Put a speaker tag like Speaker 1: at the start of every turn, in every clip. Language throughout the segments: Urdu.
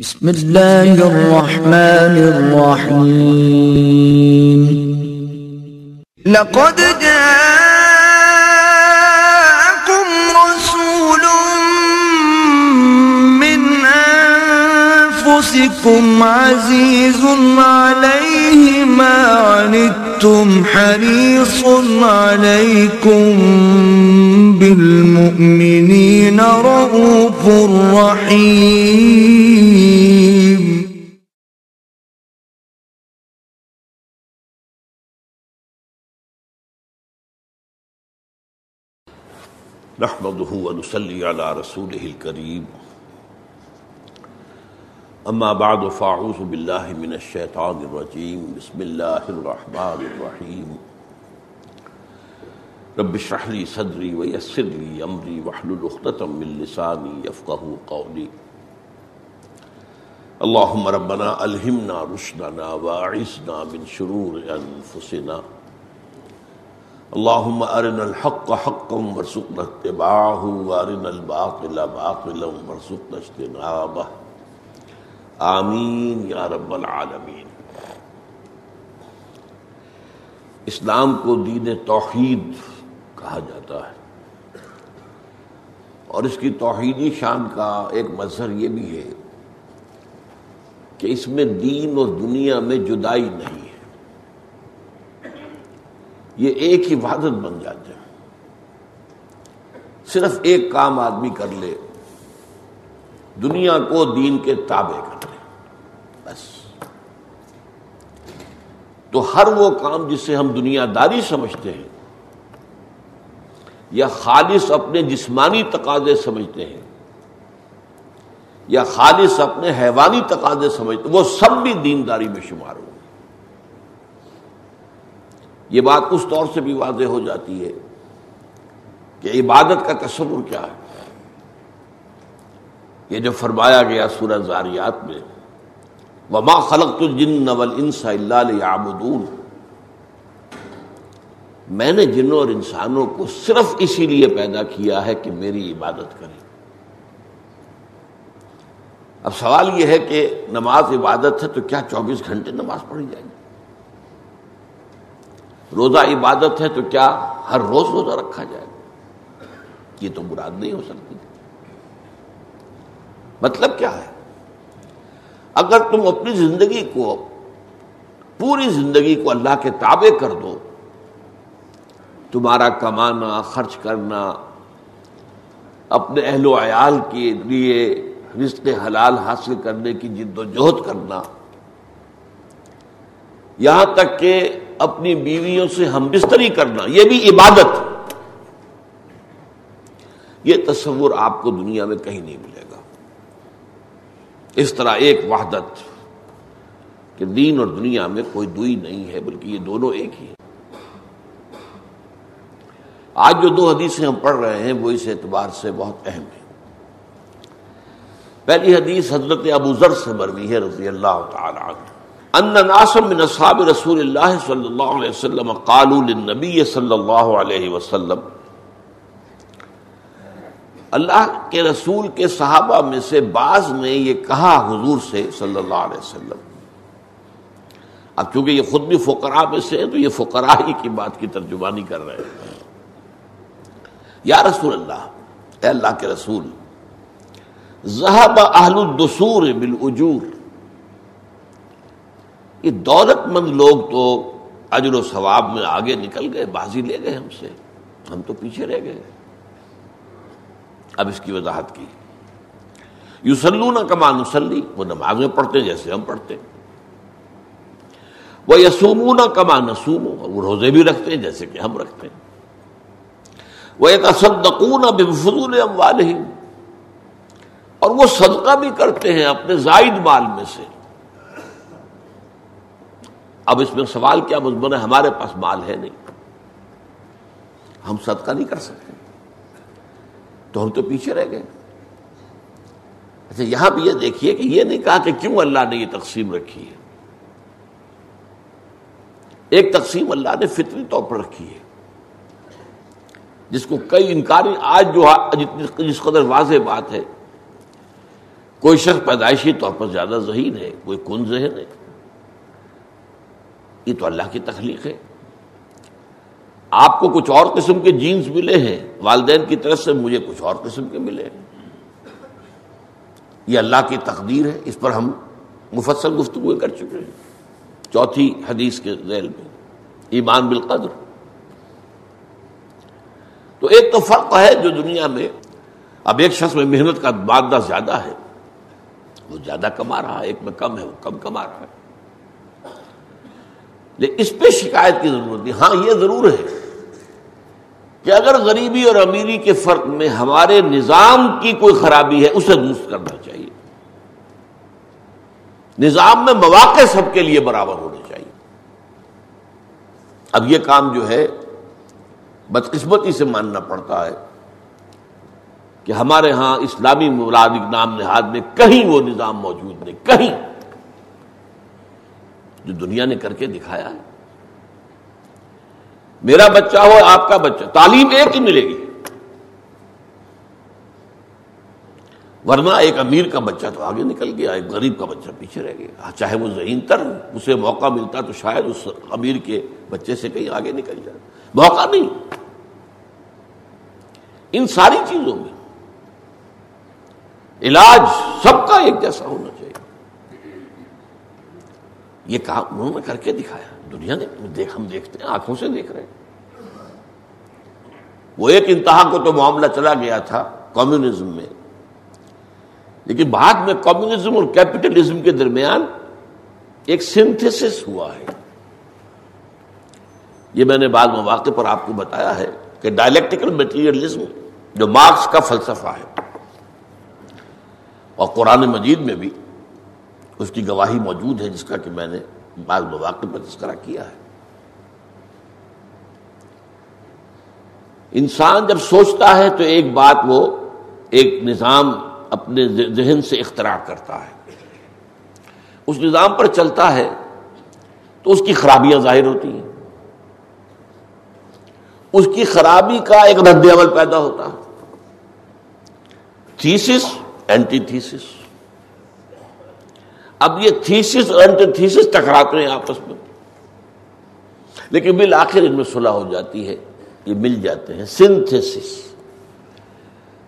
Speaker 1: بسم الله الرحمن الرحيم.
Speaker 2: لقد جاءكم رسول من أنفسكم عزيز عليه ما عنتم حريص عليكم بالمؤمنين رؤوف رحيم.
Speaker 3: نحمده ونصلي على رسوله الكريم. اما بعد فاعوذ بالله من الشيطان الرجيم. بسم الله الرحمن الرحيم. رب اشرح لي صدري ويسر لي امري واحلل عقدة من لساني يفقهوا قولي. اللهم ربنا الهمنا رشدنا واعصمنا من شرور انفسنا اللهم ارنا الحق حقا وارزقنا اتباعه وارنا الباطل باطلا وارزقنا اجتنابه. آمین یا رب العالمین۔ اسلام کو دین توحید کہا جاتا ہے۔ اور اس کی توحیدی شان کا ایک مظہر یہ بھی ہے کہ اس میں دین اور دنیا میں جدائی نہیں ہے۔ یہ ایک ہی وحدت بن جاتے ہیں۔ صرف ایک کام آدمی کر لے۔ دنیا کو دین کے تابع کر لے بس تو ہر وہ کام جسے ہم دنیا داری سمجھتے ہیں یا خالص اپنے جسمانی تقاضے سمجھتے ہیں یا خالص اپنے حیوانی تقاضے سمجھتے وہ سب بھی دینداری میں شمار ہو یہ بات اس طور سے بھی واضح ہو جاتی ہے کہ عبادت کا تصور کیا ہے۔ یہ جو فرمایا گیا سورہ زاریات میں وما خلق الجن والانس الا ليعبدون۔ میں نے جنوں اور انسانوں کو صرف اسی لیے پیدا کیا ہے کہ میری عبادت کریں۔ اب سوال یہ ہے کہ نماز عبادت ہے تو کیا چوبیس گھنٹے نماز پڑھی جائے گی؟ روزہ عبادت ہے تو کیا ہر روز روزہ رکھا جائے گا؟ یہ تو مراد نہیں ہو سکتی۔ مطلب کیا ہے؟ اگر تم اپنی زندگی کو، پوری زندگی کو اللہ کے تابع کر دو، تمہارا کمانا، خرچ کرنا، اپنے اہل و عیال کے لیے رزق حلال حاصل کرنے کی جد و جہد کرنا۔ یہاں تک کہ اپنی بیویوں سے ہم بستری کرنا، یہ بھی عبادت۔ یہ تصور آپ کو دنیا میں کہیں نہیں ملے گا۔ اس طرح ایک وحدت کہ دین اور دنیا میں کوئی دوئی نہیں ہے، بلکہ یہ دونوں ایک ہی آج جو دو حدیثیں ہم پڑھ رہے ہیں، وہ اس اعتبار سے بہت اہم ہیں۔ پہلی حدیث حضرت ابو ذر سے مروی ہے، رضی اللہ تعالی عنہ۔ ان ناسم من اصحاب رسول اللہ صلی اللہ علیہ وسلم قالوا للنبی صلی اللہ علیہ وسلم۔ اللہ کے رسول کے صحابہ میں سے بعض نے یہ کہا حضور سے صلی اللہ علیہ وسلم۔ اب چونکہ یہ خود بھی فقراء میں سے ہیں تو یہ فقراء ہی کی بات کی ترجمانی کر رہے ہیں۔ یا رسول اللہ، اے اللہ کے رسول، ذہب اہل الدسور بالاجور۔ یہ دولت مند لوگ تو اجر و ثواب میں آگے نکل گئے، بازی لے گئے ہم سے۔ ہم تو پیچھے رہ گئے۔ اب اس کی وضاحت کی۔ یوسلو نہ کما نسلی وہ نمازیں پڑھتے جیسے ہم پڑھتے۔ وہ یسومو نہ کما نسوم وہ روزے بھی رکھتے ہیں جیسے کہ ہم رکھتے۔ ہیں وہ ایک اسدقون بفضول اموالہم، اور وہ صدقہ بھی کرتے ہیں اپنے زائد مال میں سے۔ اب اس میں سوال کیا مضمون ہے، ہمارے پاس مال ہے نہیں۔ ہم صدقہ نہیں کر سکتے۔ تو ہم تو پیچھے رہ گئے۔ اچھا یہاں بھی یہ دیکھیے کہ یہ نہیں کہا کہ کیوں اللہ نے یہ تقسیم رکھی ہے۔ ایک تقسیم اللہ نے فطری طور پر رکھی ہے۔ جس کو کئی انکاری آج جو ہاں، جس قدر واضح بات ہے، کوئی شخص پیدائشی طور پر زیادہ ذہین ہے، کوئی کن ذہن ہے۔ یہ تو اللہ کی تخلیق ہے۔ آپ کو کچھ اور قسم کے جینز ملے ہیں؟ والدین کی طرف سے مجھے کچھ اور قسم کے ملے ہیں۔ یہ اللہ کی تقدیر ہے، اس پر ہم مفصل گفتگو کر چکے ہیں۔ چوتھی حدیث کے ذیل میں، ایمان بالقدر۔ تو ایک تو فرق ہے جو دنیا میں، اب ایک شخص میں محنت کا مادہ زیادہ ہے، وہ زیادہ کما رہا ہے، ایک میں کم ہے، وہ کم کما رہا ہے۔ اس پہ شکایت کی ضرورت نہیں۔ ہاں یہ ضرور ہے کہ اگر غریبی اور امیری کے فرق میں ہمارے نظام کی کوئی خرابی ہے، اسے درست کرنا چاہیے۔ نظام میں مواقع سب کے لیے برابر ہونے چاہیے۔ اب یہ کام جو ہے، بدقسمتی سے ماننا پڑتا ہے کہ ہمارے ہاں اسلامی مراد نام نہاد میں کہیں وہ نظام موجود نہیں، کہیں۔ جو دنیا نے کر کے دکھایا ہے۔ میرا بچہ ہو، آپ کا بچہ۔ تعلیم ایک ہی ملے گی۔ ورنہ ایک امیر کا بچہ تو آگے نکل گیا، ایک غریب کا بچہ پیچھے رہ گیا۔ چاہے وہ ذہین تر اسے موقع ملتا تو شاید اس امیر کے بچے سے کہیں آگے نکل جائے۔ موقع نہیں۔ ان ساری چیزوں میں علاج سب کا ایک جیسا ہونا۔ یہ کام انہوں نے کر کے دکھایا۔ دنیا نے دیکھ ہم دیکھتے ہیں، آنکھوں سے دیکھ رہے ہیں۔ وہ ایک انتہا کو تو معاملہ چلا گیا تھا کمیونزم میں۔ لیکن بعد میں کمیونزم اور کیپٹلزم کے درمیان ایک سنتھس ہوا ہے۔ یہ میں نے بعض مواقع پر آپ کو بتایا ہے کہ ڈائلیکٹیکل میٹیریلزم جو مارکس کا فلسفہ ہے، اور قرآن مجید میں بھی اس کی گواہی موجود ہے جس کا کہ میں نے بعض مواقع پر تذکرہ کیا ہے۔ انسان جب سوچتا ہے تو ایک بات وہ ایک نظام اپنے ذہن سے اختراع کرتا ہے۔ اس نظام پر چلتا ہے تو اس کی خرابیاں ظاہر ہوتی ہیں۔ اس کی خرابی کا ایک رد عمل پیدا ہوتا ہے۔ Thesis, antithesis. اب یہ تھیسس اور اینٹی تھیسس ٹکراتے ہیں آپس میں۔ لیکن بالآخر ان میں صلح ہو جاتی ہے، یہ مل جاتے ہیں۔ سنتھسس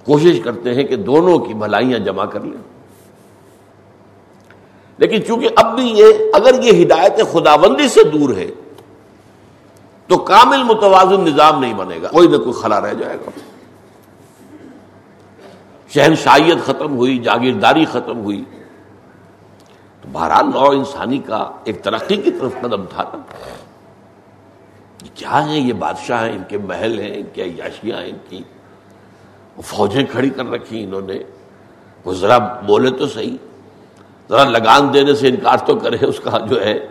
Speaker 3: کوشش کرتے ہیں کہ دونوں کی بھلائیاں جمع کر لیں۔ لیکن چونکہ اب بھی یہ، اگر یہ ہدایت خداوندی سے دور ہے، تو کامل متوازن نظام نہیں بنے گا۔ کوئی نہ کوئی خلا رہ جائے گا۔ شہنشائیت ختم ہوئی، جاگیرداری ختم ہوئی۔ بہرحال نو انسانی کا ایک ترقی کی طرف قدم تھا نا۔ کیا ہیں؟ یہ بادشاہ ہیں، ان کے محل ہیں، ان کے عیاشیاں ہیں، ان کی فوجیں کھڑی کر رکھی انہوں نے۔ وہ ذرا بولے تو صحیح، ذرا لگان دینے سے انکار تو کرے، اس کا جو ہے،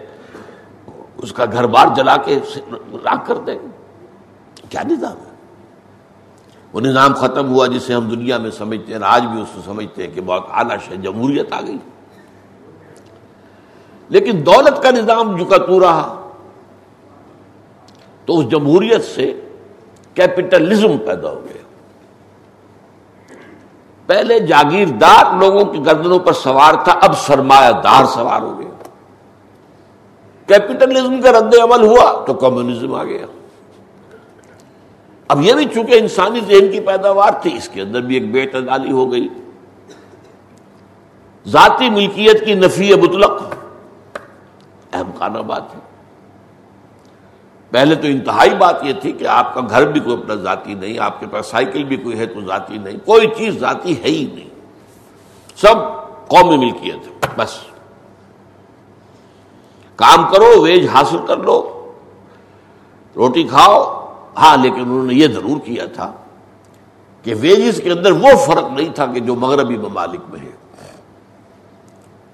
Speaker 3: اس کا گھر بار جلا کے راک کر دیں۔ کیا نظام ہے؟ وہ نظام ختم ہوا جسے ہم دنیا میں سمجھتے ہیں آج بھی اس کو سمجھتے ہیں کہ بہت اعلیٰ ہے جمہوریت آ گئی۔ لیکن دولت کا نظام جو کا تو رہا، تو اس جمہوریت سے کیپٹلزم پیدا ہو گیا۔ پہلے جاگیردار لوگوں کی گردنوں پر سوار تھا، اب سرمایہ دار سوار ہو گیا۔ کیپٹلزم کا رد عمل ہوا تو کمیونزم آ گیا۔ اب یہ بھی چونکہ انسانی ذہن کی پیداوار تھی، اس کے اندر بھی ایک بے اعتدالی ہو گئی۔ ذاتی ملکیت کی نفی مطلق۔ اہم بات ہے۔ پہلے تو انتہائی بات یہ تھی کہ آپ کا گھر بھی کوئی اپنا ذاتی نہیں، آپ کے پاس سائیکل بھی کوئی ہے تو ذاتی نہیں، کوئی چیز ذاتی ہے ہی نہیں۔ سب قومی ملکیت ہے بس۔ کام کرو، ویج حاصل کر لو، روٹی کھاؤ۔ ہاں لیکن انہوں نے یہ ضرور کیا تھا کہ ویجز کے اندر وہ فرق نہیں تھا کہ جو مغربی ممالک میں ہے۔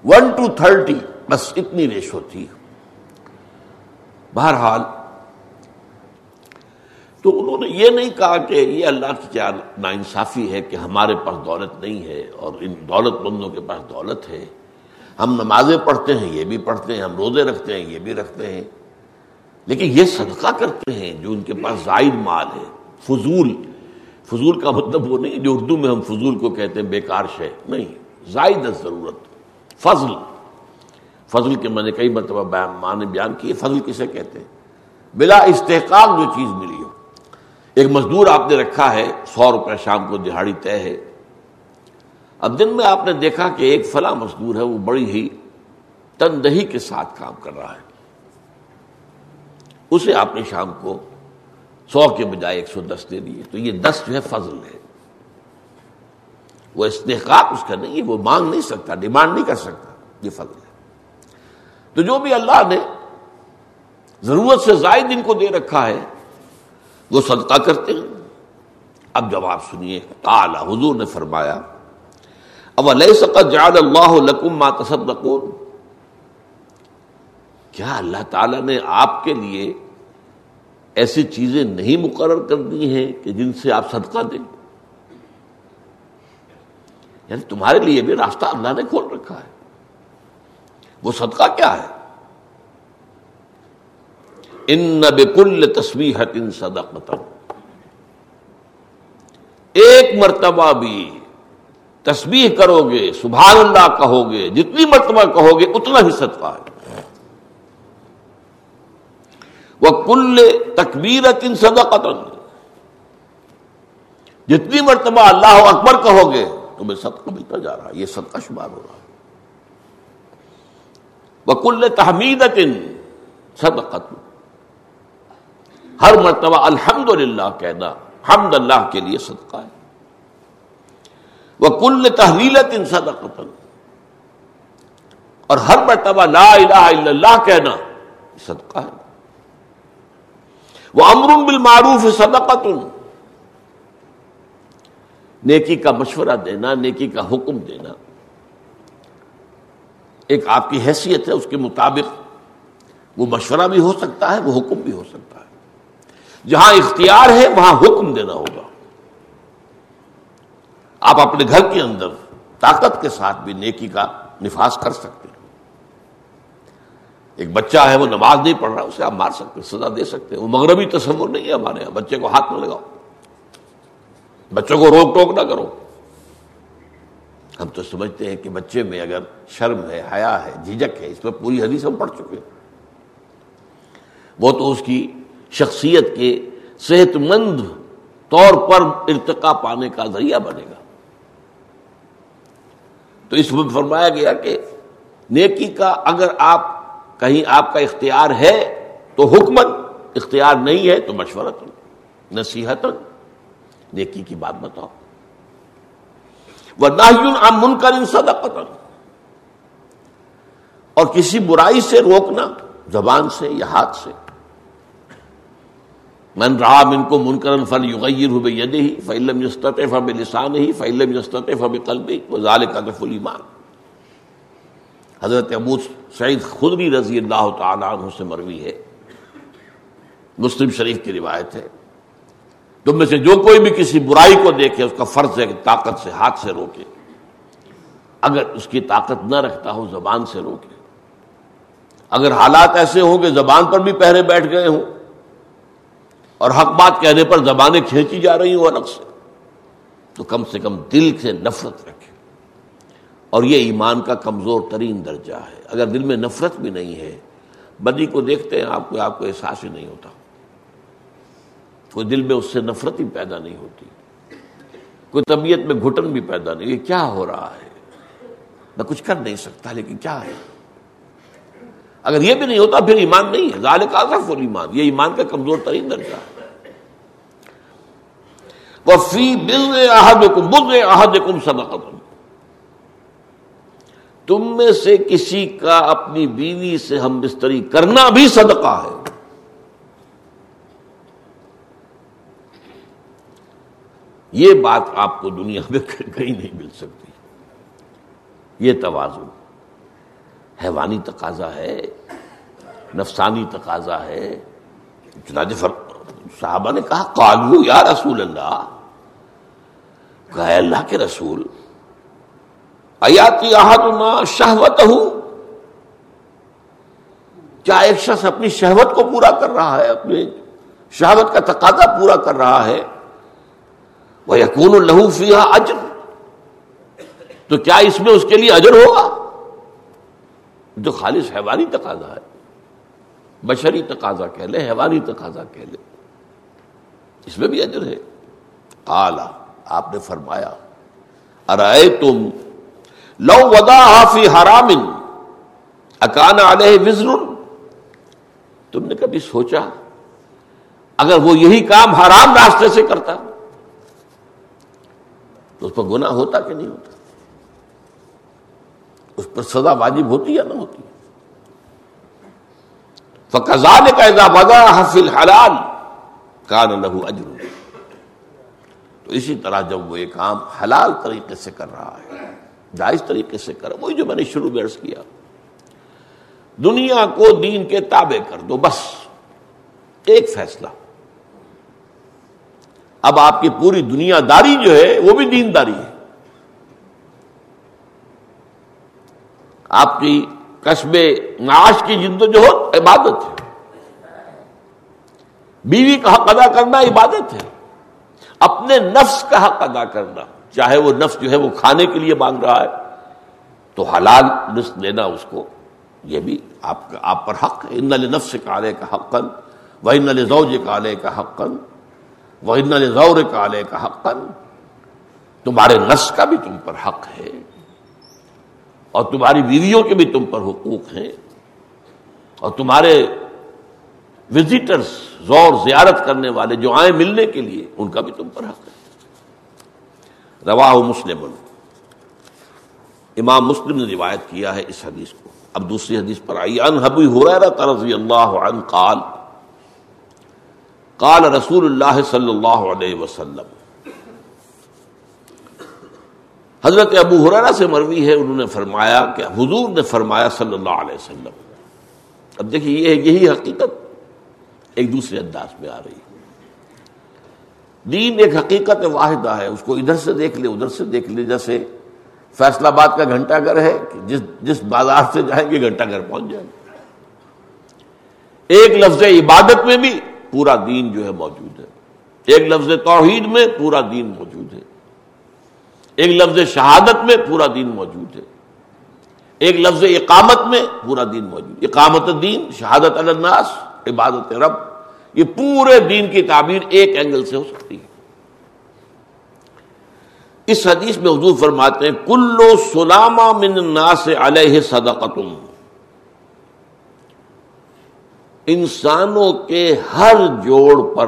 Speaker 3: ون ٹو تھرٹی بس اتنی ریشو تھی بہرحال، تو انہوں نے یہ نہیں کہا کہ یہ اللہ کی کیا نا انصافی ہے کہ ہمارے پاس دولت نہیں ہے اور ان دولت مندوں کے پاس دولت ہے۔ ہم نمازیں پڑھتے ہیں، یہ بھی پڑھتے ہیں، ہم روزے رکھتے ہیں، یہ بھی رکھتے ہیں۔ لیکن یہ صدقہ کرتے ہیں جو ان کے پاس زائد مال ہے۔ فضول فضول کا مطلب وہ نہیں جو اردو میں ہم فضول کو کہتے ہیں، بیکار شے۔ نہیں، زائد ضرورت، فضل۔ فضل کے میں نے کئی مرتبہ بیان نے بیان کیے فضل کسے کہتے ہیں؟ بلا استحقاق جو چیز ملی ہو۔ ایک مزدور آپ نے رکھا ہے، سو روپے شام کو دہاڑی طے ہے۔ اب دن میں آپ نے دیکھا کہ ایک فلاں مزدور ہے، وہ بڑی ہی تندہی کے ساتھ کام کر رہا ہے۔ اسے آپ نے شام کو سو کے بجائے ایک سو دس دے دیے۔ تو یہ دس جو ہے فضل ہے۔ وہ استحقاق اس کا نہیں ہے وہ مانگ نہیں سکتا، ڈیمانڈ نہیں کر سکتا۔ یہ فضل ہے۔ تو جو بھی اللہ نے ضرورت سے زائد ان کو دے رکھا ہے، وہ صدقہ کرتے ہیں۔ اب جواب سنیے تعالی حضور نے فرمایا اب علیہ سقت جعل اللہ لکم ما تصدقون؟ کیا اللہ تعالی نے آپ کے لیے ایسی چیزیں نہیں مقرر کر دی ہیں کہ جن سے آپ صدقہ دیں؟ یعنی تمہارے لیے بھی راستہ اللہ نے کھول رکھا ہے۔ وہ صدقہ کیا ہے؟ ان بکل تصویر ان صدق ایک مرتبہ بھی تسبیح کرو گے سبحان اللہ کہو گے جتنی مرتبہ کہو گے اتنا ہی صدقہ ہے۔ وہ کل تکبیر ان صدقت جتنی مرتبہ اللہ اکبر کہو گے تمہیں صدقہ ملتا جا رہا ہے، یہ صدقہ شمار ہو رہا ہے۔ وہ کل تحمید صدقت۔ ہر مرتبہ الحمد للہ کہنا، حمد اللہ کے لیے صدقہ ہے۔ وہ کل تحویلت ان صدقت اور ہر مرتبہ لا الہ الا اللہ کہنا صدقہ ہے۔ وہ امر بالمعروف صدقت نیکی کا مشورہ دینا، نیکی کا حکم دینا۔ ایک آپ کی حیثیت ہے، اس کے مطابق وہ مشورہ بھی ہو سکتا ہے، وہ حکم بھی ہو سکتا ہے۔ جہاں اختیار ہے، وہاں حکم دینا ہوگا۔ آپ اپنے گھر کے اندر طاقت کے ساتھ بھی نیکی کا نفاذ کر سکتے ہیں۔ ایک بچہ ہے، وہ نماز نہیں پڑھ رہا، اسے آپ مار سکتے سزا دے سکتے ہیں۔ وہ مغربی تصور نہیں ہے ہمارے یہاں، بچے کو ہاتھ نہ لگاؤ۔ بچوں کو روک ٹوک نہ کرو۔ ہم تو سمجھتے ہیں کہ بچے میں اگر شرم ہے، حیا ہے جھجک ہے، اس میں پوری حدیث ہم پڑھ چکے ہیں۔ وہ تو اس کی شخصیت کے صحت مند طور پر ارتقا پانے کا ذریعہ بنے گا۔ تو اس میں فرمایا گیا کہ نیکی کا اگر آپ، کہیں آپ کا اختیار ہے تو حکمت اختیار نہیں ہے تو مشورت نصیحت نیکی کی بات بتاؤ۔ وہ نہ من کر صدقت اور کسی برائی سے روکنا زبان سے یا ہاتھ سے۔ من رام ان کو منکرن فل یغیر ہو ید ہی فعلم یستطف اب لسان ہی فعلم یستطف اب قلبی وہ ظال کا حضرت ابو سعید خدری رضی اللہ تعالیٰ عنہ سے مروی ہے۔ مسلم شریف کی روایت ہے۔ تم میں سے جو کوئی بھی کسی برائی کو دیکھے، اس کا فرض ہے کہ طاقت سے ہاتھ سے روکے۔ اگر اس کی طاقت نہ رکھتا ہو، زبان سے روکے۔ اگر حالات ایسے ہوں کہ زبان پر بھی پہرے بیٹھ گئے ہوں اور حق بات کہنے پر زبانیں کھینچی جا رہی ہوں الگ سے، تو کم سے کم دل سے نفرت رکھے۔ اور یہ ایمان کا کمزور ترین درجہ ہے۔ اگر دل میں نفرت بھی نہیں ہے، بدی کو دیکھتے ہیں، آپ کو آپ کو احساس ہی نہیں ہوتا۔ کوئی دل میں اس سے نفرت ہی پیدا نہیں ہوتی۔ کوئی طبیعت میں گھٹن بھی پیدا نہیں، یہ کیا ہو رہا ہے؟ میں کچھ کر نہیں سکتا، لیکن کیا ہے؟ اگر یہ بھی نہیں ہوتا، پھر ایمان نہیں ہے۔ ظال کا ایمان یہ ایمان کا کمزور ترین درجہ ہے۔ فی بل احد بل احد کم تم میں سے کسی کا اپنی بیوی سے ہم بستری کرنا بھی صدقہ ہے۔ یہ بات آپ کو دنیا میں کہیں نہیں مل سکتی۔ یہ توازن۔ حیوانی تقاضا ہے، نفسانی تقاضا ہے۔ چنانچہ صحابہ نے کہا کالو یا رسول اللہ۔ کہا اللہ کے رسول، ایاتی شہوت ہوں کیا ایک شخص اپنی شہوت کو پورا کر رہا ہے؟ اپنی شہوت کا تقاضا پورا کر رہا ہے؟ وہ یقون الہو فیا اجر تو کیا اس میں اس کے لیے اجر ہوگا؟ جو خالص حیوانی تقاضا ہے۔ بشری تقاضا کہہ لے، حیوانی تقاضا کہہ لے۔ اس میں بھی اجر ہے۔ آلہ آپ نے فرمایا ارائے تم لو ودا حافی حرام، اکان علیہ وزر۔ تم نے کبھی سوچا، اگر وہ یہی کام حرام راستے سے کرتا تو اس پر گناہ ہوتا کہ نہیں ہوتا؟ اس پر سزا واجب ہوتی یا نہ ہوتی؟ فقزان کا ادا وضا حفل حلال کان لہو اجر تو اسی طرح جب وہ یہ کام حلال طریقے سے کر رہا ہے، جائز طریقے سے کر، وہی جو میں نے شروع میں عرض کیا۔ دنیا کو دین کے تابع کر دو بس، ایک فیصلہ۔ اب آپ کی پوری دنیا داری جو ہے وہ بھی دینداری ہے۔ آپ کی قصبے معاش کی جد و جہد عبادت ہے۔ بیوی کا حق ادا کرنا عبادت ہے۔ اپنے نفس کا حق ادا کرنا۔ چاہے وہ نفس جو ہے وہ کھانے کے لیے مانگ رہا ہے، تو حلال رزق دینا اس کو۔ یہ بھی آپ کا آپ پر حق ہے۔ ان نفس کالے کا حقن وہ ان زوج کالے کا حقن وہ ان زور کالے کا حقن تمہارے نفس کا بھی تم پر حق ہے۔ اور تمہاری بیویوں کے بھی تم پر حقوق ہیں۔ اور تمہارے وزٹرز زور زیارت کرنے والے جو آئے ملنے کے لیے، ان کا بھی تم پر حق ہے۔ روا مسلم۔ امام مسلم نے روایت کیا ہے اس حدیث کو۔ اب دوسری حدیث پر آئی ان حبی رضی اللہ عنہ قال قال رسول اللہ صلی اللہ علیہ وسلم۔ حضرت ابو حرارا سے مروی ہے، انہوں نے فرمایا کہ حضور نے فرمایا صلی اللہ علیہ وسلم۔ اب دیکھیے، یہ یہی حقیقت ایک دوسرے انداز میں آ رہی ہے۔ دین ایک حقیقت واحدہ ہے، اس کو ادھر سے دیکھ لے، ادھر سے دیکھ لے، جیسے فیصلہ آباد کا گھنٹہ گھر ہے جس جس بازار سے جائیں گے گھنٹہ گھر پہنچ جائیں گے۔ ایک لفظ عبادت میں بھی پورا دین جو ہے موجود ہے۔ ایک لفظ توحید میں پورا دین موجود ہے۔ ایک لفظ شہادت میں پورا دین موجود ہے۔ ایک لفظ اقامت میں پورا دین موجود اقامت دین شہادت الناس، عبادت رب، یہ پورے دین کی تعبیر ایک اینگل سے ہو سکتی ہے۔ اس حدیث میں حضور فرماتے ہیں، کلو سلامہ من الناس علیہ صدقتم انسانوں کے ہر جوڑ پر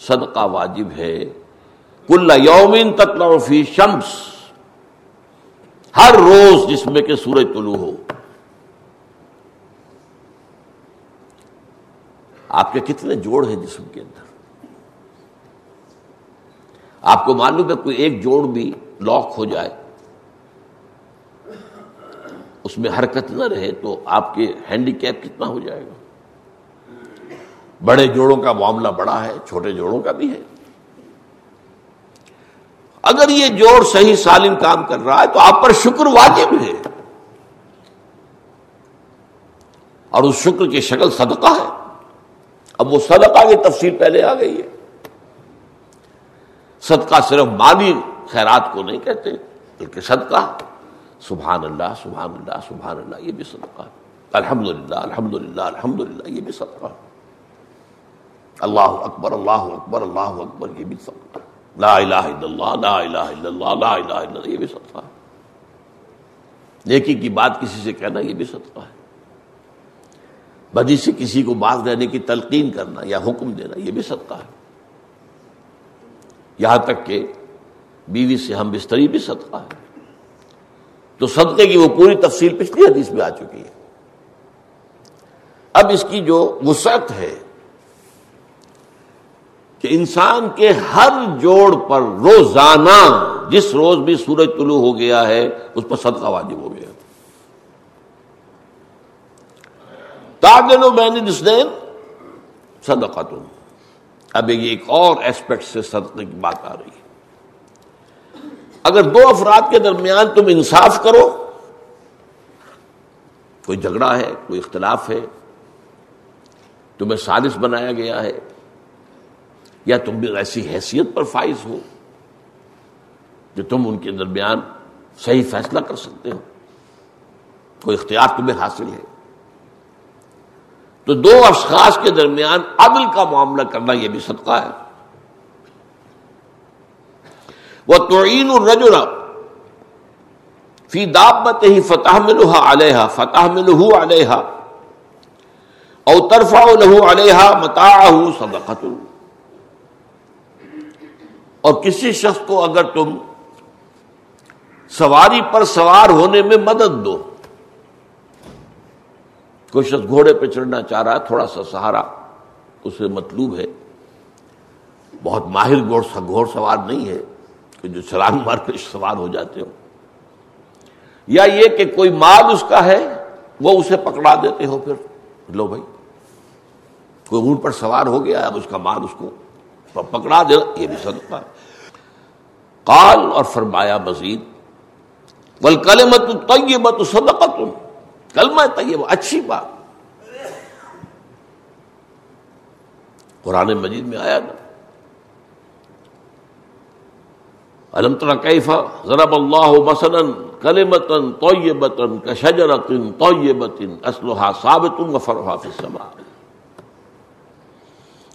Speaker 3: صدقہ واجب ہے۔ کل یومین تطلع فی شمس، ہر روز جس میں کہ سورج طلوع ہو۔ آپ کے کتنے جوڑ ہیں جسم کے اندر؟ آپ کو معلوم ہے کوئی ایک جوڑ بھی لاک ہو جائے۔ اس میں حرکت نہ رہے تو آپ کے ہینڈی کیپ کتنا ہو جائے گا؟ بڑے جوڑوں کا معاملہ بڑا ہے، چھوٹے جوڑوں کا بھی ہے۔ اگر یہ جوڑ صحیح سالم کام کر رہا ہے تو آپ پر شکر واجب ہے۔ اور اس شکر کی شکل صدقہ ہے۔ اب وہ صدقہ کی تفصیل پہلے آ گئی ہے۔ صدقہ صرف مالی خیرات کو نہیں کہتے، بلکہ صدقہ۔ سبحان اللہ سبحان اللہ سبحان اللہ، یہ بھی صدقہ ہے۔ الحمد للہ الحمد للہ الحمد للہ یہ بھی صدقہ اللہ اکبر اللہ اکبر اللہ اکبر، یہ بھی صدقہ لا الہ الا اللہ، لا الہ الا اللہ، لا الہ الا اللہ، یہ بھی صدقہ ہے۔ نیکی کی بات کسی سے کہنا، یہ بھی صدقہ ہے۔ بدی سے کسی کو باز رہنے کی تلقین کرنا یا حکم دینا، یہ بھی صدقہ ہے۔ یہاں تک کہ بیوی سے ہم بستری بھی صدقہ ہے۔ تو صدقے کی وہ پوری تفصیل پچھلی حدیث میں آ چکی ہے۔ اب اس کی جو وسعت ہے کہ انسان کے ہر جوڑ پر روزانہ جس روز بھی سورج طلوع ہو گیا ہے، اس پر صدقہ واجب ہو گیا۔ تاگن بین جسنین صدقہ تم اب ایک اور ایسپیکٹ سے صدقے کی بات آ رہی ہے۔ اگر دو افراد کے درمیان تم انصاف کرو، کوئی جھگڑا ہے، کوئی اختلاف ہے، تمہیں سالس بنایا گیا ہے، یا تم بھی ایسی حیثیت پر فائز ہو کہ تم ان کے درمیان صحیح فیصلہ کر سکتے ہو۔ کوئی اختیار تمہیں حاصل ہے۔ تو دو اشخاص کے درمیان عدل کا معاملہ کرنا یہ بھی صدقہ ہے۔ وہ توعین الرجل فی دابت ہی فتح میں علیہ فتح میں لہو علیہ او ترفا لہو علیہ متا صدقت اور کسی شخص کو اگر تم سواری پر سوار ہونے میں مدد دو، کوئی شخص گھوڑے پہ چڑھنا چاہ رہا ہے، تھوڑا سا سہارا اسے مطلوب ہے، بہت ماہر گھوڑ سوار نہیں ہے۔ کہ جو چھلانگ مار کے سوار ہو جاتے ہو۔ یا یہ کہ کوئی مال اس کا ہے، وہ اسے پکڑا دیتے ہو پھر۔ لو بھائی، کوئی اونٹ پر سوار ہو گیا، اب اس کا مال اس کو پکڑا دے، یہ بھی صدقہ۔ قال اور فرمایا مزید بل کل مت طیبت صدقت کلمہ طیبہ، اچھی بات۔ قرآن مجید میں آیا نا علم ترا کیفا ضرب اللہ مثلا کلمتن طیبتن کشجرتن طیبتن اسلحہ ثابت وفرحا فی السماء۔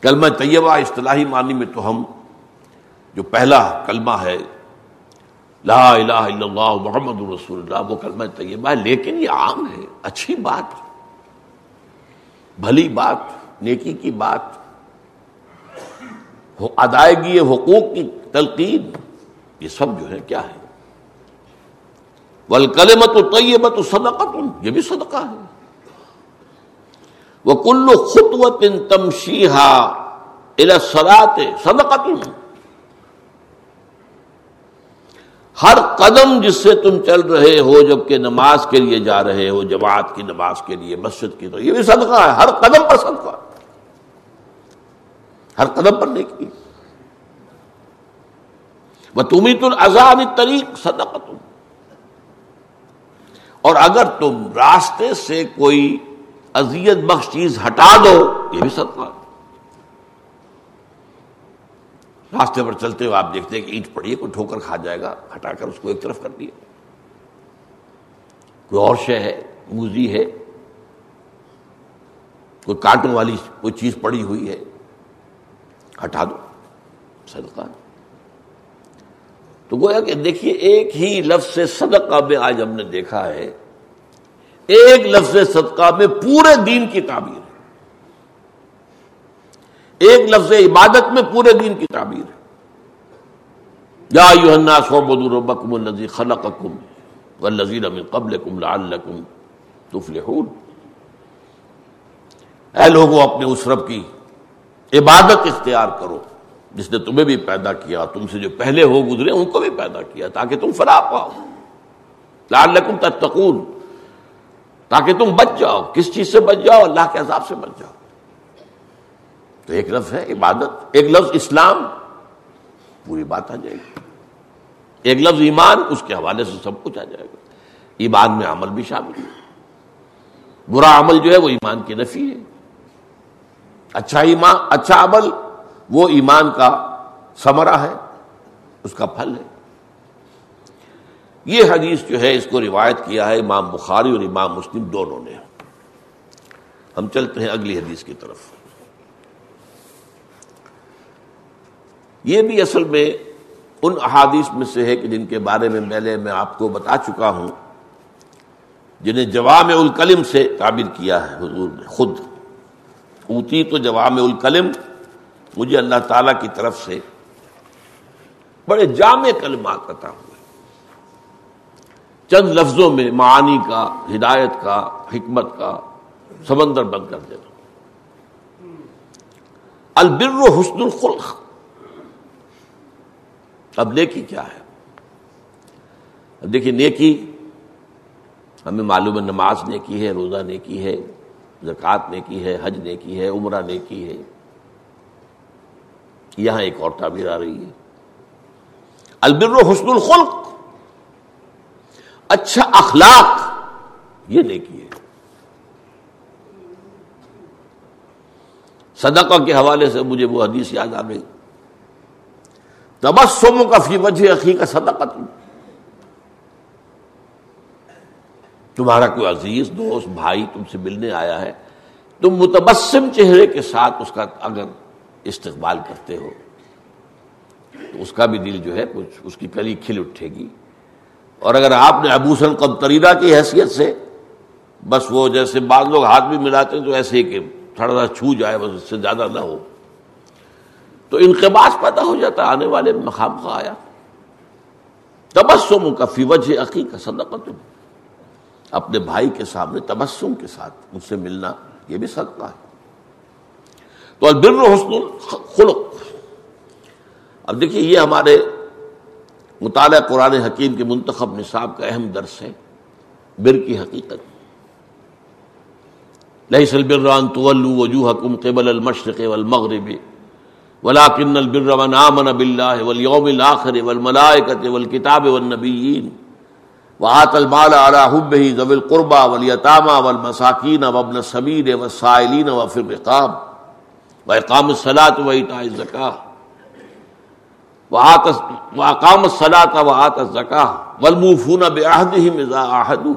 Speaker 3: کلمہ طیبہ اصطلاحی معنی میں تو ہم جو پہلا کلمہ ہے، لا الہ الا اللہ محمد رسول اللہ، وہ کلمہ طیبہ ہے، لیکن یہ عام ہے، اچھی بات بھلی بات، نیکی کی بات ادائیگی حقوق کی تلقین۔ یہ سب جو ہے کیا ہے؟ ولکلمت طیبت صدقت یہ بھی صدقہ ہے۔ وہ کلو خطوت تمشیحا الاسرات صدقت ہر قدم جس سے تم چل رہے ہو، جبکہ نماز کے لیے جا رہے ہو، جماعت کی نماز کے لیے، مسجد کی، تو یہ بھی صدقہ ہے۔ ہر قدم پر صدقہ۔ ہر قدم پر نیکی۔ وہ تمہیں تم آزاد طریق صدقت اور اگر تم راستے سے کوئی اذیت بخش چیز ہٹا دو، یہ بھی صدقہ۔ راستے پر چلتے ہوئے آپ دیکھتے ہیں کہ اینٹ پڑی ہے، کوئی ٹھوکر کھا جائے گا، ہٹا کر اس کو ایک طرف کر دیا۔ کوئی اور شے ہے، موزی ہے، کوئی کانٹوں والی کوئی چیز پڑی ہوئی ہے، ہٹا دو۔ صدقہ۔ تو گویا کہ دیکھیے، ایک ہی لفظ سے صدقہ میں آج ہم نے دیکھا ہے۔ ایک لفظ صدقہ میں پورے دین کی تعبیر ہے۔ ایک لفظ عبادت میں پورے دین کی تعبیر ہے۔ یا یوحنا صوبد الربکم النزی خلقکم والذین من قبلکم لعلکم تفلحون۔ اے لوگوں، اپنے اس رب کی عبادت اختیار کرو۔ جس نے تمہیں بھی پیدا کیا، تم سے جو پہلے ہو گزرے، ان کو بھی پیدا کیا، تاکہ تم فلاح پاؤ لعلکم تتقون، تاکہ تم بچ جاؤ۔ کس چیز سے بچ جاؤ؟ اللہ کے عذاب سے بچ جاؤ۔ تو ایک لفظ ہے عبادت، ایک لفظ اسلام، پوری بات آ جائے گی۔ ایک لفظ ایمان، اس کے حوالے سے سب کچھ آ جائے گا۔ ایمان میں عمل بھی شامل ہے۔ برا عمل جو ہے وہ ایمان کی نفی ہے۔ اچھا ایمان اچھا عمل وہ ایمان کا سمرا ہے، اس کا پھل ہے۔ یہ حدیث جو ہے، اس کو روایت کیا ہے، امام بخاری اور امام مسلم دونوں نے۔ ہم چلتے ہیں اگلی حدیث کی طرف۔ یہ بھی اصل میں ان احادیث میں سے ہے کہ جن کے بارے میں پہلے میں آپ کو بتا چکا ہوں، جنہیں جوام الکلم سے تعبیر کیا ہے، حضور نے خود۔ اوتی تو جوام الکلم مجھے اللہ تعالی کی طرف سے بڑے جامع کلمات عطا ہوئے۔ چند لفظوں میں معانی کا، ہدایت کا، حکمت کا سمندر بند کر دینا البر و حسن الخلق۔ اب نیکی کیا ہے؟ اب دیکھیے، نیکی ہمیں معلوم ہے نماز نیکی ہے، روزہ نیکی ہے، زکوٰۃ نیکی ہے، حج نیکی ہے، عمرہ نیکی ہے۔ یہاں ایک اور تعبیر آ رہی ہے۔ البر حسن الخلق۔ اچھا اخلاق۔ یہ نیکی ہے۔ صدقہ کے حوالے سے مجھے وہ حدیث یاد آ گئی تبسم کا فی وجہ عقی کا صدقت تمہارا کوئی عزیز دوست، بھائی تم سے ملنے آیا ہے، تم متبسم چہرے کے ساتھ اس کا اگر استقبال کرتے ہو، تو اس کا بھی دل جو ہے، کچھ اس کی کلی کھل اٹھے گی۔ اور اگر آپ نے ابوسن قبطریدہ کی حیثیت سے، بس وہ جیسے بعض لوگ ہاتھ بھی ملاتے ہیں تو ایسے ہی کہ تھوڑا سا چھو جائے، بس اس سے زیادہ نہ ہو۔ تو انقباس پیدا ہو جاتا آنے والے مقام کا آیا۔ تبسم کا فی وجہ عقی کا صدقہ اپنے بھائی کے سامنے تبسم کے ساتھ مجھ سے ملنا، یہ بھی صدقہ ہے۔ تو البر حسن خلق اب دیکھیے یہ ہمارے مطالعہ قرآن حکیم کے منتخب نصاب کا اہم درس ہے، بر کی حقیقت۔ ليس البر ان تولوا وجوهكم قبل المشرق والمغرب ولكن البر من آمن بالله واليوم الآخر والملائكة والكتاب والنبيين وآت المال على حبه ذوي القربى واليتامى والمساكين وابن السبيل والسائلين وفي الرقاب۔ وإقام الصلاة وإيتاء الزكاة. وأقام الصلاة وآت الزكاة. والموفون بعهدهم إذا عاهدوا.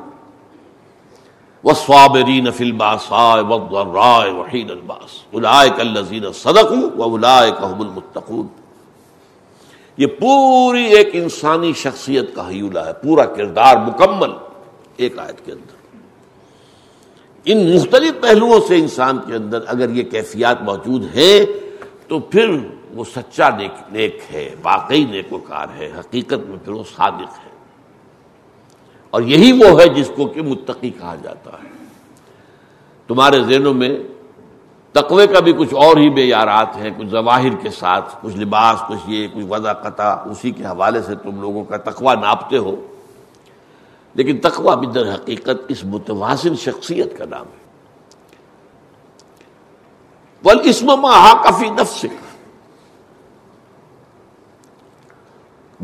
Speaker 3: والصابرين في الباساء والضراء وحين الباس اولئك الذين صدقوا واولئك هم المتقون. یہ پوری ایک انسانی شخصیت کا حیولہ ہے، پورا کردار مکمل ایک آیت کے اندر۔ ان مختلف پہلوؤں سے انسان کے اندر اگر یہ کیفیات موجود ہیں، تو پھر وہ سچا نیک نیک ہے، واقعی نیک وکار ہے، حقیقت میں پھر وہ صادق ہے۔ اور یہی وہ ہے جس کو کہ متقی کہا جاتا ہے۔ تمہارے ذہنوں میں تقوی کا بھی کچھ اور ہی بے یارات ہیں، کچھ ظواہر کے ساتھ، کچھ لباس، کچھ یہ، کچھ وضع قطع، اسی کے حوالے سے تم لوگوں کا تقوی ناپتے ہو۔ لیکن تقوی بھی در حقیقت اس متوازن شخصیت کا نام ہے۔ بل اسم ماہ کافی نفسک۔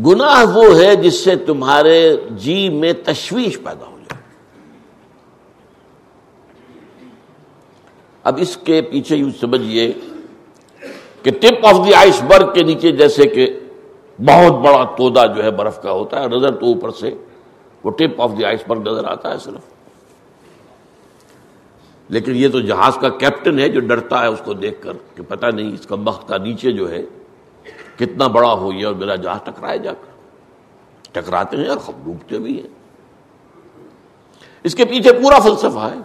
Speaker 3: گناہ وہ ہے جس سے تمہارے جی میں تشویش پیدا ہو جائے۔ اب اس کے پیچھے یوں سمجھیے کہ ٹپ آف دی آئس برگ کے نیچے جیسے کہ بہت بڑا تودا جو ہے برف کا ہوتا ہے نظر تو اوپر سے وہ ٹپ آف دی آئس برگ نظر آتا ہے صرف۔ لیکن یہ تو جہاز کا کیپٹن ہے جو ڈرتا ہے اس کو دیکھ کر کہ پتہ نہیں اس کا مخت کا نیچے جو ہے کتنا بڑا ہو یہ اور میرا جہاز ٹکرائے جا کر۔ ٹکراتے ہیں اور خب ڈوبتے بھی ہیں۔ اس کے پیچھے پورا فلسفہ ہے۔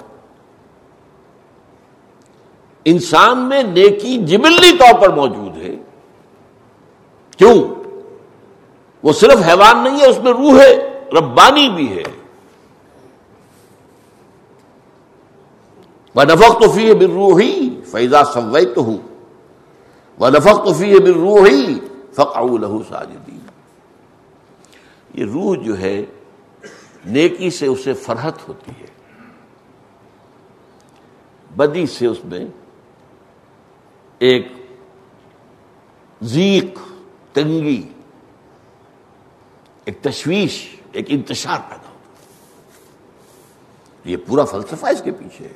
Speaker 3: انسان میں نیکی جبلی طور پر موجود ہے۔ کیوں؟ وہ صرف حیوان نہیں ہے، اس میں روح ہے۔ ربانی بھی ہے۔ وہ نفق تو فی بر روحی فیضا سوئی تو ہوں وہ نفق تو فی بر روحی فق لہو ساجدین یہ روح جو ہے، نیکی سے اسے فرحت ہوتی ہے۔ بدی سے اس میں ایک زیق، تنگی، ایک تشویش۔ ایک انتشار پیدا ہوتا یہ پورا فلسفہ اس کے پیچھے ہے۔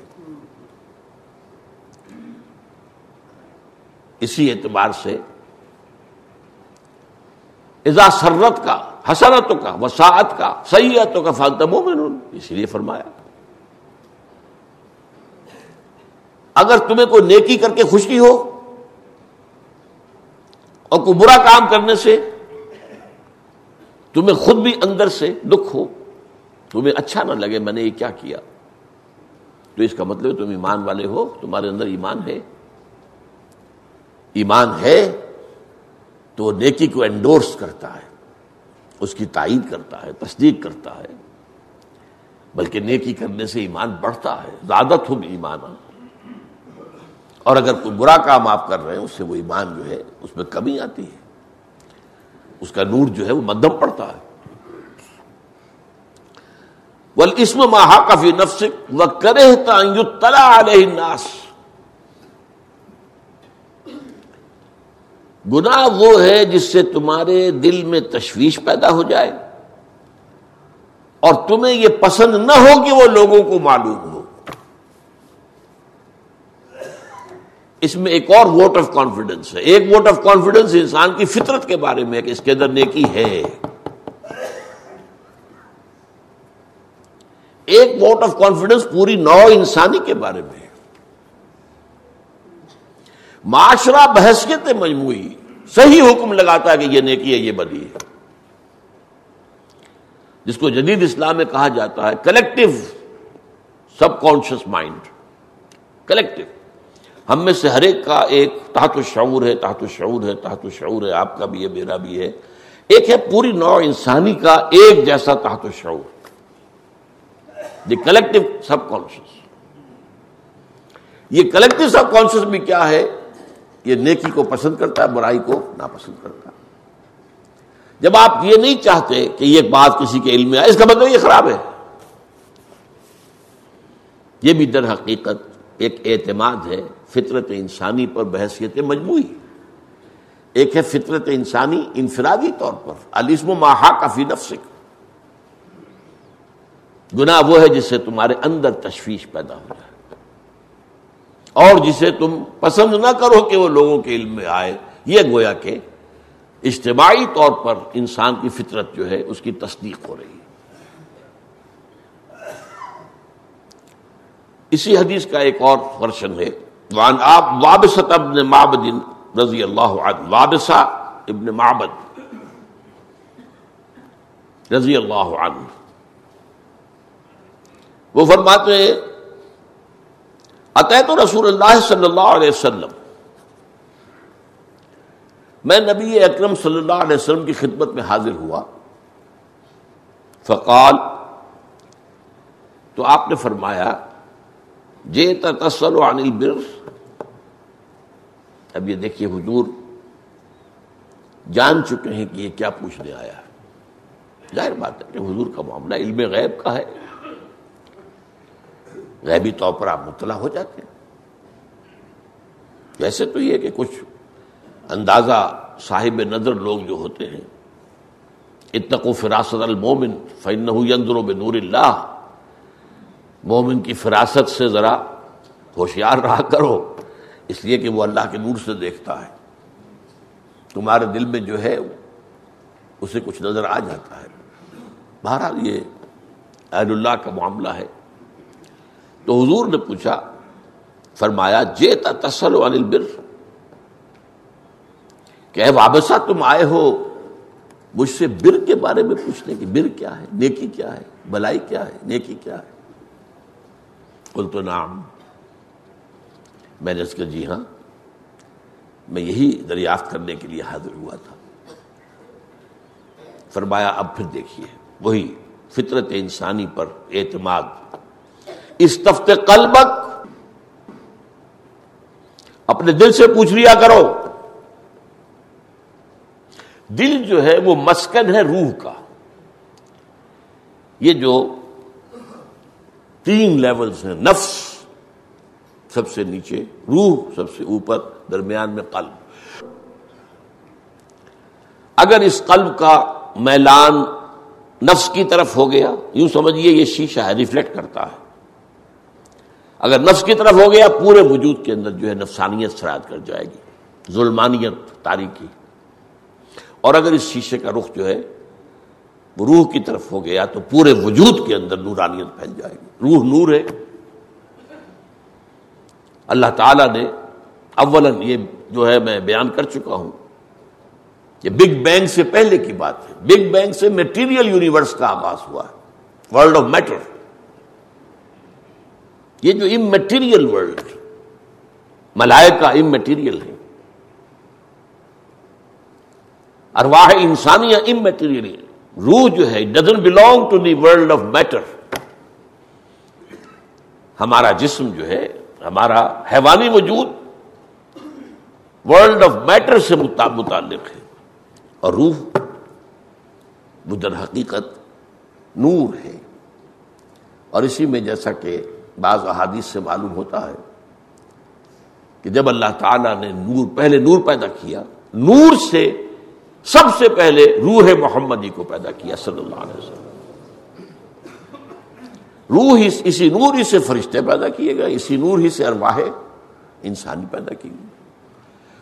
Speaker 3: اسی اعتبار سے ازا سرت کا حسرتوں کا، وساعت کا سیتوں کا فالتہ مومن اسی لیے فرمایا۔ اگر تمہیں کوئی نیکی کر کے خوشی ہو اور کوئی برا کام کرنے سے تمہیں خود بھی اندر سے دکھ ہو، تمہیں اچھا نہ لگے، میں نے یہ کیا کیا؟ تو اس کا مطلب تم ایمان والے ہو، تمہارے اندر ایمان ہے۔ ایمان ہے تو وہ نیکی کو انڈورس کرتا ہے، اس کی تائید کرتا ہے، تصدیق کرتا ہے۔ بلکہ نیکی کرنے سے ایمان بڑھتا ہے، زیادہ تم ایمان اور اگر کوئی برا کام آپ کر رہے ہیں، اس سے وہ ایمان جو ہے، اس میں کمی آتی ہے۔ اس کا نور جو ہے وہ مدم پڑتا ہے۔ بل اسم ماہا کافی نفس و کرے تلا ناس گناہ وہ ہے جس سے تمہارے دل میں تشویش پیدا ہو جائے اور تمہیں یہ پسند نہ ہو کہ وہ لوگوں کو معلوم ہو۔ اس میں ایک اور ووٹ آف کانفیڈنس ہے۔ ایک ووٹ آف کانفیڈنس انسان کی فطرت کے بارے میں کہ اس کے اندر نیکی ہے۔ ایک ووٹ آف کانفیڈنس پوری نو انسانی کے بارے میں معاشرہ بحثیت مجموعی صحیح حکم لگاتا ہے کہ یہ نیکی ہے، یہ بدی ہے۔ جس کو جدید اسلام میں کہا جاتا ہے collective subconscious mind collective ہم میں سے ہر ایک کا ایک تحت شعور ہے، تحت شعور ہے، تحت شعور ہے، آپ کا بھی ہے، میرا بھی ہے۔ ایک ہے پوری نو انسانی کا ایک جیسا تحت شعور دی کلیکٹو سب کانشیس یہ کلیکٹو سب کانشیس بھی کیا ہے؟ یہ نیکی کو پسند کرتا ہے، برائی کو ناپسند کرتا ہے۔ جب آپ یہ نہیں چاہتے کہ یہ بات کسی کے علم میں آئے، اس کا مطلب یہ خراب ہے۔ یہ بھی در حقیقت ایک اعتماد ہے، فطرت انسانی پر بحثیت مجموعی۔ ایک ہے فطرت انسانی انفرادی طور پر۔ السم و ماہا کا فی نفسک۔ گناہ وہ ہے جس سے تمہارے اندر تشویش پیدا ہو جائے۔ اور جسے تم پسند نہ کرو کہ وہ لوگوں کے علم میں آئے۔ یہ گویا کہ اجتماعی طور پر انسان کی فطرت جو ہے، اس کی تصدیق ہو رہی ہے۔ اسی حدیث کا ایک اور ورشن ہے۔ وان آپ وابست ابن معبد رضی اللہ عنہ وابسا ابن معبد رضی اللہ عنہ۔ وہ فرماتے ہیں عطیت رسول اللہ صلی اللہ علیہ وسلم۔ میں نبی اکرم صلی اللہ علیہ وسلم کی خدمت میں حاضر ہوا۔ فقال، تو آپ نے فرمایا جے تصل عن البر۔ اب یہ دیکھیے حضور جان چکے ہیں کہ یہ کیا پوچھنے آیا۔ ہے ظاہر بات ہے کہ حضور کا معاملہ علم غیب کا ہے۔ غیبی طور پر آپ مطلع ہو جاتے ہیں۔ ویسے تو یہ کہ کچھ اندازہ صاحب نظر لوگ جو ہوتے ہیں اتقو فراست المومن فن یندر بنور اللہ۔ مومن کی فراست سے ذرا ہوشیار رہا کرو، اس لیے کہ وہ اللہ کے نور سے دیکھتا ہے۔ تمہارے دل میں جو ہے، اسے کچھ نظر آ جاتا ہے۔ بہرحال یہ عید اللہ کا معاملہ ہے۔ تو حضور نے پوچھا، فرمایا، جیتا تسل والل بر کہ وابسا تم آئے ہو مجھ سے بر کے بارے میں پوچھنے کی۔ بر کیا ہے؟ نیکی کیا ہے؟ بلائی کیا ہے؟ نیکی کیا ہے؟ کل تو نام میں نے اس کا جی ہاں میں یہی دریافت کرنے کے لیے حاضر ہوا تھا۔ فرمایا، اب پھر دیکھیے، وہی فطرت انسانی پر اعتماد۔ استفت قلبک اپنے دل سے پوچھ لیا کرو۔ دل جو ہے وہ مسکن ہے روح کا۔ یہ جو تین لیولز ہیں، نفس سب سے نیچے، روح سب سے اوپر، درمیان میں قلب۔ اگر اس قلب کا میلان نفس کی طرف ہو گیا، یوں سمجھیے یہ شیشہ ہے، ریفلیکٹ کرتا ہے۔ اگر نفس کی طرف ہو گیا، پورے وجود کے اندر جو ہے نفسانیت سراد کر جائے گی، ظلمانیت تاریخی اور اگر اس شیشے کا رخ جو ہے وہ روح کی طرف ہو گیا تو پورے وجود کے اندر نورانیت پھیل جائے گی۔ روح نور ہے۔ اللہ تعالی نے اول یہ جو ہے میں بیان کر چکا ہوں کہ بگ بینگ سے پہلے کی بات ہے۔ بگ بینگ سے میٹیریل یونیورس کا آغاز ہوا ہے۔ ورلڈ آف میٹر یہ جو ام میٹیریل ورلڈ ملائے کا ام میٹیریل ہے ارواح انسانیہ ام میٹیریل روح جو ہے doesn't belong to the world of matter ہمارا جسم جو ہے، ہمارا حیوانی وجود ورلڈ آف میٹر سے متعلق ہے. اور روح بدر حقیقت نور ہے. اور اسی میں جیسا کہ بعض احادیث سے معلوم ہوتا ہے کہ جب اللہ تعالی نے نور، پہلے نور پیدا کیا، نور سے سب سے پہلے روح محمدی کو پیدا کیا صلی اللہ علیہ وسلم۔ روح اسی نور ہی سے فرشتے پیدا کیے گئے، اسی نور ہی سے ارواہ انسانی پیدا کی گئی۔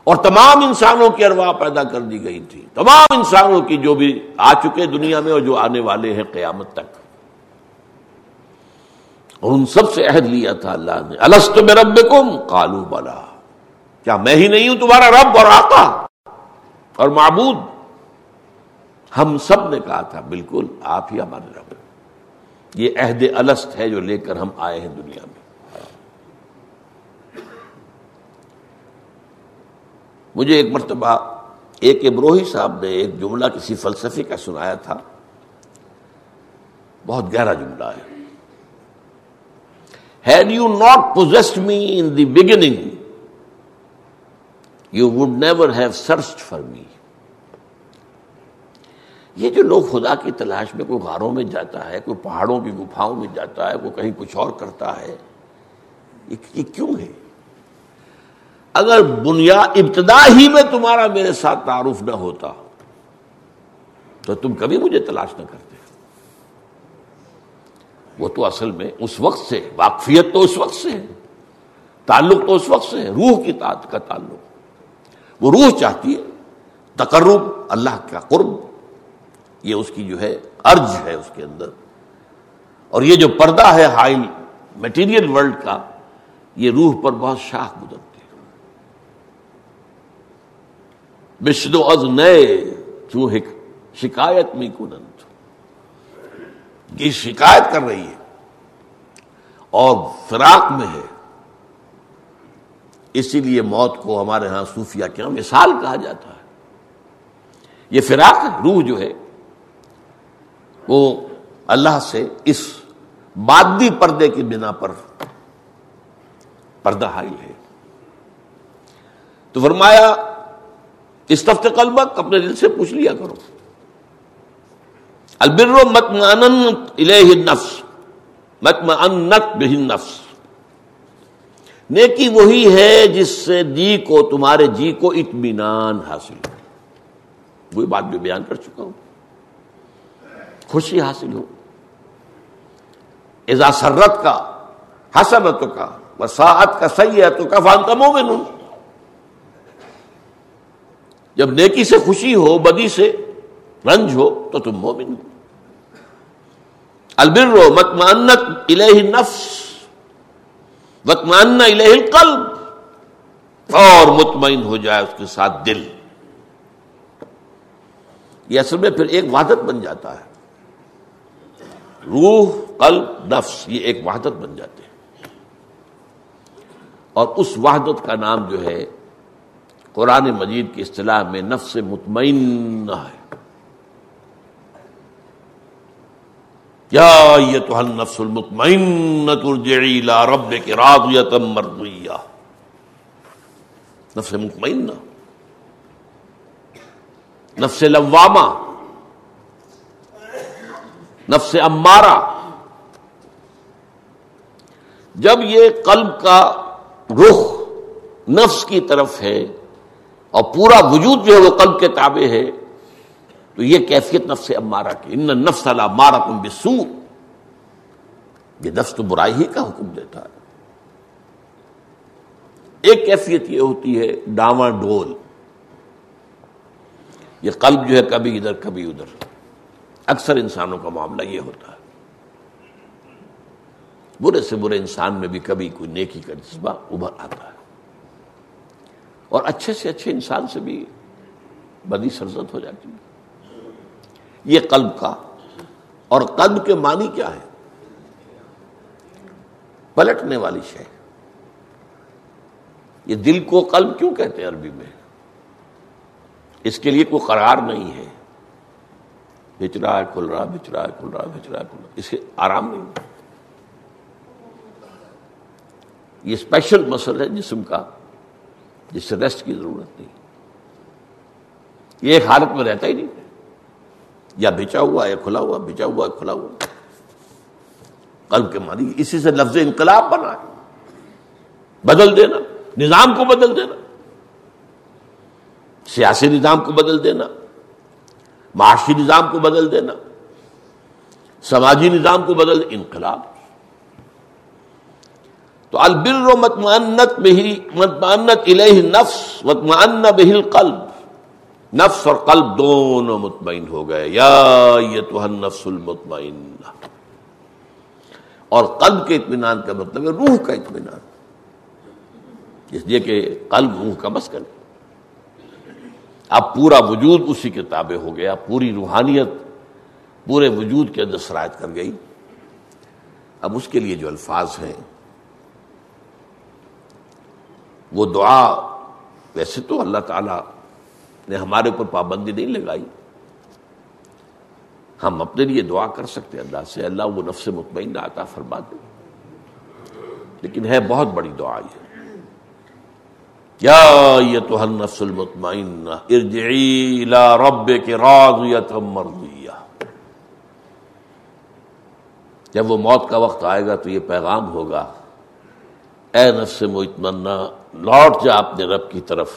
Speaker 3: اور تمام انسانوں کی ارواح پیدا کر دی گئی تھی۔ تمام انسانوں کی جو بھی آ چکے دنیا میں اور جو آنے والے ہیں قیامت تک۔ اور ان سب سے عہد لیا تھا اللہ نے۔ السط میں رب کم کالو بلا۔ کیا میں ہی نہیں ہوں تمہارا رب اور آقا؟ اور معبود۔ ہم سب نے کہا تھا، بالکل آپ ہی ہمارے رب یہ عہد السط ہے جو لے کر ہم آئے ہیں دنیا میں۔ مجھے ایک مرتبہ ایک ابروہی صاحب نے ایک جملہ کسی فلسفے کا سنایا تھا۔ بہت گہرا جملہ ہے۔ Had you not possessed me in the beginning you would never have search for me یہ جو لوگ خدا کی تلاش میں کوئی غاروں میں جاتا ہے، کوئی پہاڑوں کی گفاؤں میں جاتا ہے، کوئی کہیں کچھ اور کرتا ہے، یہ کیوں ہے؟ اگر بنیا ابتدا ہی میں تمہارا میرے ساتھ تعارف نہ ہوتا، تو تم کبھی مجھے تلاش نہ کرتے۔ وہ تو اصل میں اس وقت سے، واقفیت تو اس وقت سے ہے تعلق تو اس وقت سے ہے روح کی تعداد کا تعلق۔ وہ روح چاہتی ہے تقرب، اللہ کا قرب یہ اس کی جو ہے ارج ہے اس کے اندر۔ اور یہ جو پردہ ہے ہائی میٹیریل ورلڈ کا، یہ روح پر بہت شاخ گزرتی ہے۔ بشدو از نئے چوں شکایت میں کنند یہ شکایت کر رہی ہے۔ اور فراق میں ہے۔ اسی لیے موت کو ہمارے ہاں صوفیہ کیا ہاں مثال کہا جاتا ہے۔ یہ فراق روح جو ہے وہ اللہ سے اس مادی پردے کی بنا پر پردہ حائل ہے۔ تو فرمایا، استفت قلبک، اپنے دل سے پوچھ لیا کرو۔ البر الیہ النفس، مطمئنت به النفس۔ نیکی وہی ہے جس سے جی کو، تمہارے جی کو اطمینان حاصل ہو۔ وہی بات بھی بیان کر چکا ہوں۔ خوشی حاصل ہو۔ ایزا سرت کا حسنت کا، وساعت کا سیاحت کا، فانتا مومن۔ جب نیکی سے خوشی ہو، بدی سے رنج ہو، تو تم مومن ہو۔ البر مطمئنت الہ نفس مطمئن الہ القلب۔ اور مطمئن ہو جائے اس کے ساتھ دل۔ یہ اصل میں پھر ایک وحدت بن جاتا ہے۔ روح، قلب، نفس، یہ ایک وحدت بن جاتے ہیں۔ اور اس وحدت کا نام جو ہے، قرآن مجید کی اصطلاح میں نفس مطمئن ہے۔ یا یہ تو نفس المطمئن ترجعی لا رب کے راضیت مرضیہ۔ نفس مطمئن نفس لوامہ۔ نفس امارہ۔ جب یہ قلب کا رخ نفس کی طرف ہے اور پورا وجود جو ہے وہ قلب کے تابع ہے، تو یہ کیفیت نفس امارہ کی۔ ان نفس اللہ مارا تم بسو یہ نفس تو برائی ہی کا حکم دیتا ہے۔ ایک کیفیت یہ ہوتی ہے، ڈاواں ڈول۔ یہ قلب جو ہے کبھی ادھر کبھی ادھر۔ اکثر انسانوں کا معاملہ یہ ہوتا ہے۔ برے سے برے انسان میں بھی کبھی کوئی نیکی کا جذبہ ابھر آتا ہے۔ اور اچھے سے اچھے انسان سے بھی بدی سرزد ہو جاتی ہے۔ یہ قلب کا اور قلب کے معنی کیا ہے؟ پلٹنے والی شے۔ یہ دل کو قلب کیوں کہتے ہیں عربی میں؟ اس کے لیے کوئی قرار نہیں ہے۔ بچ رہا ہے، کھل رہا بچ رہا ہے، کھل رہا بچ رہا ہے، کھل رہا۔ اس کے آرام نہیں یہ اسپیشل مسل ہے جسم کا، جس سے ریسٹ کی ضرورت نہیں۔ یہ ایک حالت میں رہتا ہی نہیں۔ یا بچا ہوا، یا کھلا ہوا بچا ہوا یا کھلا ہوا۔ قلب کے مانی اسی سے لفظ انقلاب بنا۔ ہے بدل دینا، نظام کو بدل دینا۔ سیاسی نظام کو بدل دینا۔ معاشی نظام کو بدل دینا، سماجی نظام کو بدل، انقلاب۔ تو البر و متمنت بہی متمنت الہ نفس متمن بہل قلب نفس اور قلب دونوں مطمئن ہو گئے۔ یا یہ تو نفس المطمئن اور قلب کے اطمینان کا مطلب ہے روح کا اطمینان۔ اس لیے کہ قلب روح کا مسکن اب پورا وجود اسی کے تابع ہو گیا، پوری روحانیت پورے وجود کے اندر سرایت کر گئی۔ اب اس کے لیے جو الفاظ ہیں، وہ دعا، ویسے تو اللہ تعالی نے ہمارے اوپر پابندی نہیں لگائی۔ ہم اپنے لیے دعا کر سکتے اللہ سے، اللہ وہ نفس مطمئن آتا فرما دے۔ لیکن ہے بہت بڑی دعا یہ۔ یا تو نفس المطمئن ارجعی الى رب کے مرضیہ۔ جب وہ موت کا وقت آئے گا تو یہ پیغام ہوگا، اے نفس مطمئنہ، لوٹ جا اپنے رب کی طرف۔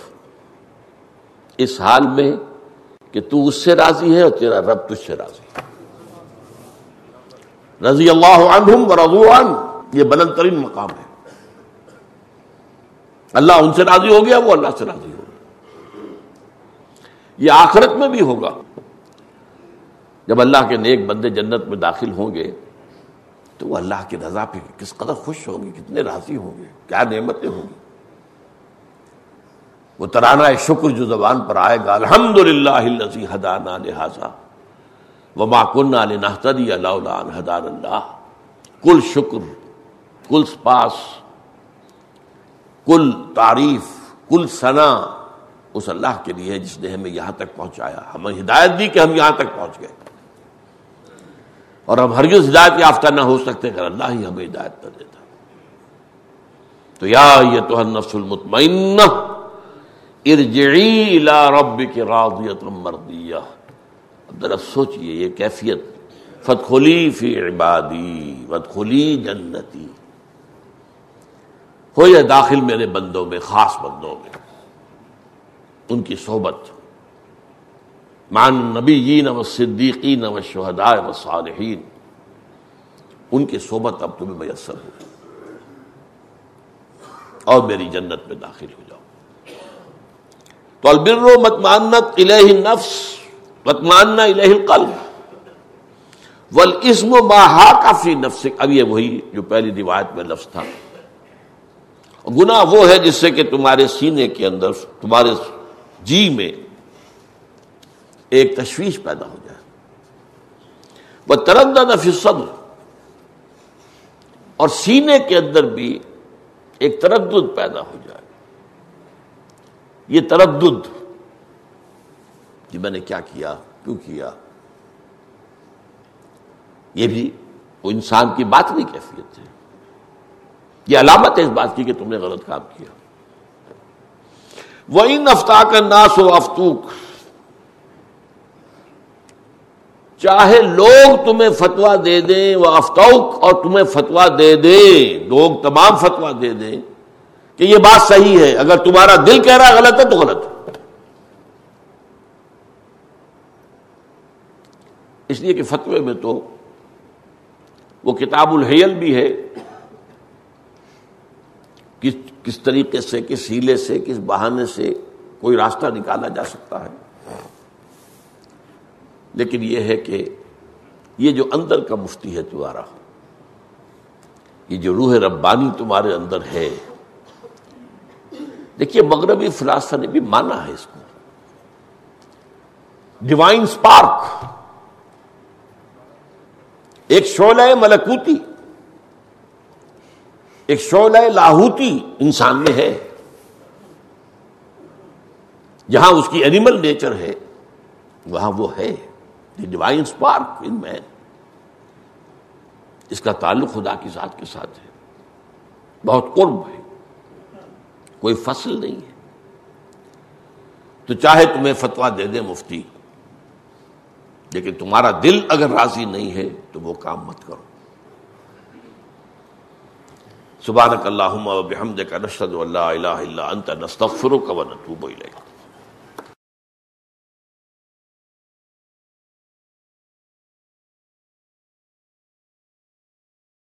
Speaker 3: اس حال میں کہ تو اس سے راضی ہے اور تیرا رب تجھ سے راضی ہے۔ رضی اللہ عنہم عنہ، یہ بلند ترین مقام ہے۔ اللہ ان سے راضی ہو گیا، وہ اللہ سے راضی ہو گیا۔ یہ آخرت میں بھی ہوگا۔ جب اللہ کے نیک بندے جنت میں داخل ہوں گے، تو وہ اللہ کی رضا پہ کس قدر خوش ہوں گے، کتنے راضی ہوں گے، کیا نعمتیں ہوں گی۔ وہ ترانہ شکر جو زبان پر آئے گا الحمد للہ حدانہ لہٰذا وما کن نحتدی اللہ حدان اللہ۔ کل شکر، کل سپاس۔ کل تعریف، کل ثنا اس اللہ کے لیے جس نے ہمیں یہاں تک پہنچایا۔ ہمیں ہدایت دی کہ ہم یہاں تک پہنچ گئے۔ اور ہم ہرگز ہدایت یافتہ نہ ہو سکتے اگر اللہ ہی ہمیں ہدایت نہ دیتا۔ تو یا یہ تو نفس المطمئن ارجعی الى ربک راضیت مردیہ۔ ذرا سوچئے یہ کیفیت۔ فتخلی فی عبادی فتخلی جنتی۔ ہو یا داخل میرے بندوں میں، خاص بندوں میں، ان کی صحبت۔ مان نبی و صدیقین و شہداء و صالحین۔ ان کی صحبت اب تمہیں میسر ہو۔ اور میری جنت میں داخل ہو جاؤ۔ تو البر و متمانت الہ نفس متمانا الہ القلب۔ والاسم ما حاک فی نفسک۔ اب یہ وہی جو پہلی روایت میں لفظ تھا۔ گناہ وہ ہے جس سے کہ تمہارے سینے کے اندر، تمہارے جی میں ایک تشویش پیدا ہو جائے۔ وہ ترندہ نفی صدر اور سینے کے اندر بھی ایک تردد پیدا ہو جائے۔ یہ تردد۔ کہ میں نے کیا کیا؟ کیوں کیا؟ یہ بھی وہ انسان کی بات نہیں کیفیت ہے۔ یہ علامت ہے اس بات کی کہ تم نے غلط کام کیا۔ وہ ان افتا کا ناس و افتوک چاہے لوگ تمہیں فتوا دے دیں وہ افتوک اور تمہیں فتوا دے دیں۔ لوگ تمام فتوا دے دیں کہ یہ بات صحیح ہے۔ اگر تمہارا دل کہہ رہا غلط ہے تو غلط اس لیے کہ فتوے میں تو وہ کتاب الحیل بھی ہے۔ کس کس طریقے سے، کس ہیلے سے، کس بہانے سے کوئی راستہ نکالا جا سکتا ہے۔ لیکن یہ ہے کہ یہ جو اندر کا مفتی ہے تمہارا، یہ جو روح ربانی تمہارے اندر ہے، دیکھیے مغربی فلاسفہ نے بھی مانا ہے اس کو۔ ڈیوائن سپارک ایک شعلہ ملکوتی۔ ایک شعلہ لاہوتی انسان میں ہے، جہاں اس کی اینیمل نیچر ہے، وہاں وہ ہے ڈیوائن اسپارک ان مین اس کا تعلق خدا کی ذات کے ساتھ ہے۔ بہت قرب ہے۔ کوئی فصل نہیں ہے۔ تو چاہے تمہیں فتوا دے دے مفتی، لیکن تمہارا دل اگر راضی نہیں ہے تو وہ کام مت کرو۔ سبحانک اللہم و بحمدک نشہد لا الہ الا انت نستغفرک و نتوب الیک